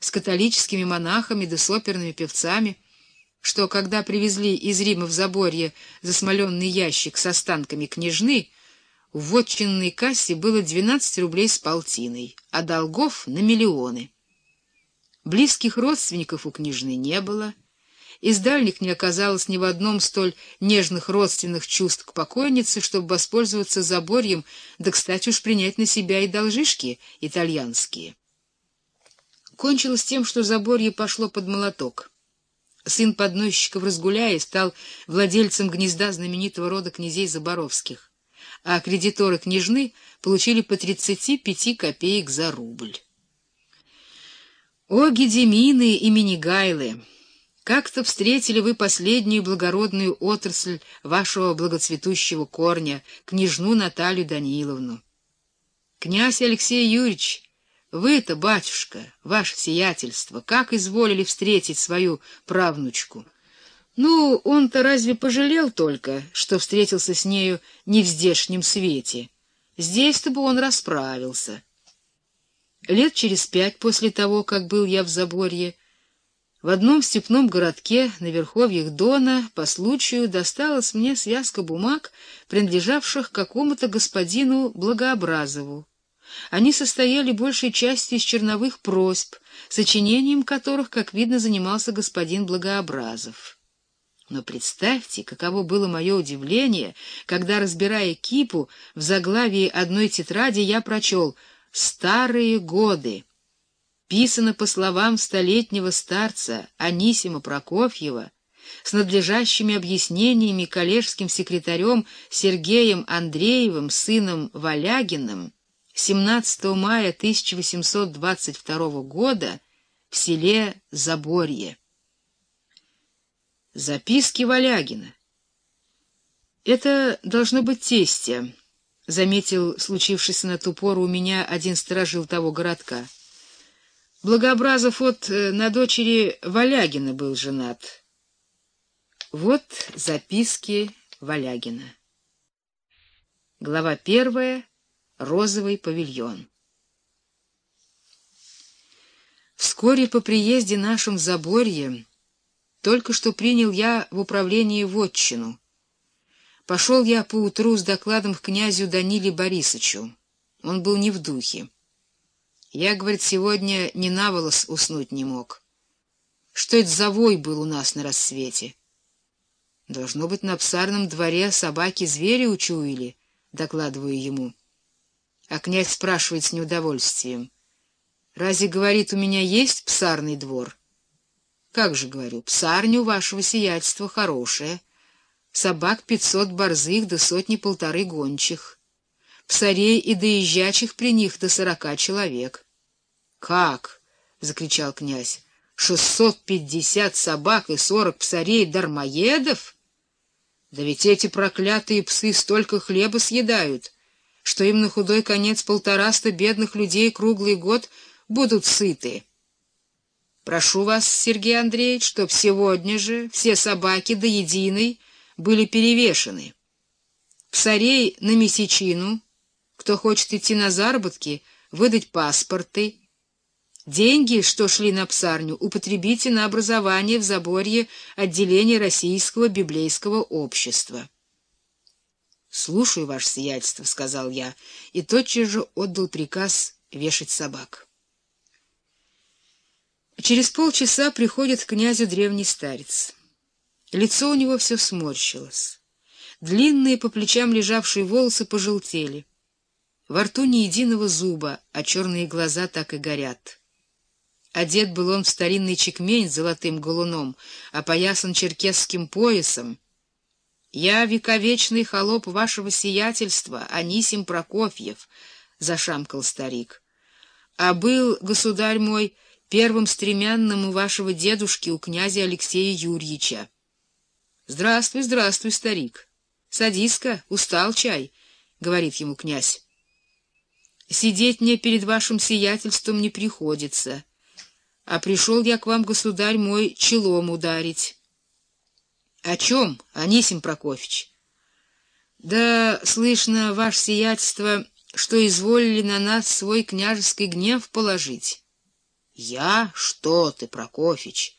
с католическими монахами да с оперными певцами, что, когда привезли из Рима в Заборье засмоленный ящик с останками княжны, в вотчинной кассе было 12 рублей с полтиной, а долгов на миллионы. Близких родственников у княжны не было, из дальних не оказалось ни в одном столь нежных родственных чувств к покойнице, чтобы воспользоваться заборьем, да, кстати уж, принять на себя и должишки итальянские. Кончилось тем, что заборье пошло под молоток. Сын подносчиков Разгуляя стал владельцем гнезда знаменитого рода князей Заборовских, а кредиторы княжны получили по 35 копеек за рубль. О, Гедемины и Минигайлы! Как-то встретили вы последнюю благородную отрасль вашего благоцветущего корня, княжну Наталью Даниловну. Князь Алексей Юрьевич, вы-то, батюшка, ваше сиятельство, как изволили встретить свою правнучку? Ну, он-то разве пожалел только, что встретился с нею не в здешнем свете? Здесь-то бы он расправился. Лет через пять после того, как был я в Заборье, в одном степном городке на верховьях Дона по случаю досталась мне связка бумаг, принадлежавших какому-то господину Благообразову. Они состояли большей частью из черновых просьб, сочинением которых, как видно, занимался господин Благообразов. Но представьте, каково было мое удивление, когда, разбирая кипу, в заглавии одной тетради я прочел «Старые годы» писано по словам столетнего старца Анисима Прокофьева, с надлежащими объяснениями коллежским секретарем Сергеем Андреевым, сыном Валягиным, 17 мая 1822 года в селе Заборье. Записки Валягина. Это должно быть тестя, заметил случившийся на ту пору у меня один сторожил того городка. Благообразов вот э, на дочери Валягина был женат. Вот записки Валягина. Глава первая. Розовый павильон. Вскоре по приезде нашим в Заборье только что принял я в управлении вотчину. Пошел я поутру с докладом к князю Даниле Борисовичу. Он был не в духе. Я, говорит, сегодня ни на волос уснуть не мог. Что это за вой был у нас на рассвете? Должно быть, на псарном дворе собаки-звери учуяли, докладываю ему. А князь спрашивает с неудовольствием. Разве, говорит, у меня есть псарный двор? Как же, говорю, псарня у вашего сиятельства хорошая. Собак пятьсот борзых до сотни-полторы гончих псарей и доезжачих при них до сорока человек. — Как? — закричал князь. — Шестьсот пятьдесят собак и сорок псарей-дармоедов? Да ведь эти проклятые псы столько хлеба съедают, что им на худой конец полтораста бедных людей круглый год будут сыты. Прошу вас, Сергей Андреевич, чтоб сегодня же все собаки до единой были перевешены. Псарей на месячину — кто хочет идти на заработки, выдать паспорты. Деньги, что шли на псарню, употребите на образование в Заборье отделения Российского библейского общества. «Слушаю, ваше сиятельство», — сказал я, и тотчас же отдал приказ вешать собак. Через полчаса приходит к князю древний старец. Лицо у него все сморщилось. Длинные по плечам лежавшие волосы пожелтели. Во рту ни единого зуба, а черные глаза так и горят. Одет был он в старинный чекмень с золотым голуном, опоясан черкесским поясом. «Я вековечный холоп вашего сиятельства, Анисим Прокофьев», — зашамкал старик. «А был, государь мой, первым стремянным у вашего дедушки, у князя Алексея Юрьевича». «Здравствуй, здравствуй, старик. Садись-ка, устал чай», — говорит ему князь. Сидеть мне перед вашим сиятельством не приходится, а пришел я к вам, государь мой, челом ударить. — О чем, Анисим Прокофьевич? — Да, слышно, ваше сиятельство, что изволили на нас свой княжеский гнев положить. — Я? Что ты, Прокофич?